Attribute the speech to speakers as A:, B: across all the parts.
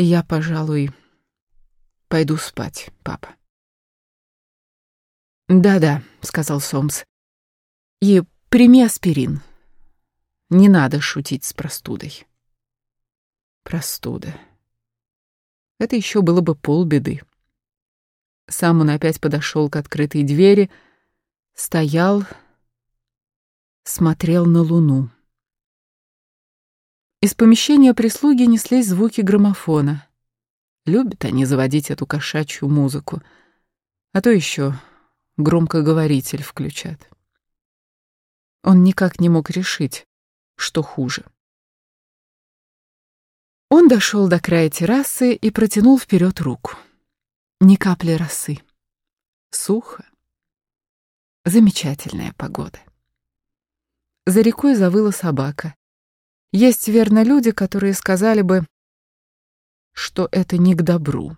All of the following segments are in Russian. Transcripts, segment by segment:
A: Я, пожалуй, пойду спать, папа. «Да-да», — сказал Сомс. «И прими аспирин. Не надо шутить с простудой». Простуда. Это еще было бы полбеды. Сам он опять подошел к открытой двери, стоял, смотрел на луну. Из помещения прислуги неслись звуки граммофона. Любят они заводить эту кошачью музыку. А то еще громкоговоритель включат. Он никак не мог решить, что хуже. Он дошел до края террасы и протянул вперед руку. Ни капли росы. Сухо. Замечательная погода. За рекой завыла собака. Есть, верно, люди, которые сказали бы, что это не к добру.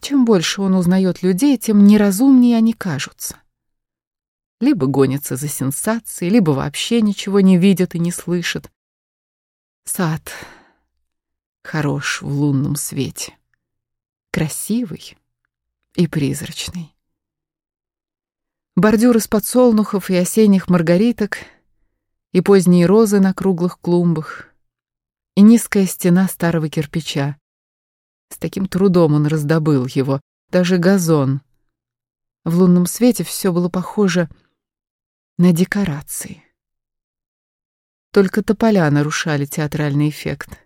A: Чем больше он узнает людей, тем неразумнее они кажутся. Либо гонятся за сенсацией, либо вообще ничего не видят и не слышат. Сад хорош в лунном свете, красивый и призрачный. Бордюр из подсолнухов и осенних маргариток — и поздние розы на круглых клумбах, и низкая стена старого кирпича. С таким трудом он раздобыл его, даже газон. В лунном свете все было похоже на декорации. Только тополя нарушали театральный эффект.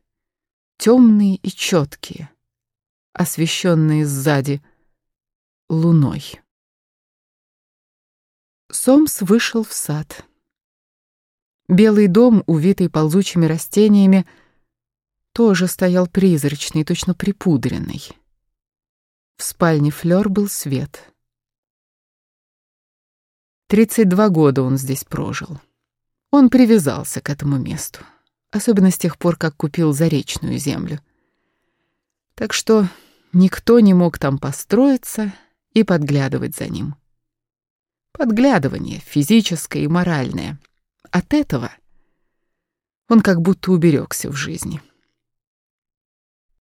A: Темные и четкие, освещенные сзади луной. Сомс вышел в сад. Белый дом, увитый ползучими растениями, тоже стоял призрачный, точно припудренный. В спальне Флёр был свет. Тридцать два года он здесь прожил. Он привязался к этому месту, особенно с тех пор, как купил заречную землю. Так что никто не мог там построиться и подглядывать за ним. Подглядывание физическое и моральное — от этого он как будто уберегся в жизни.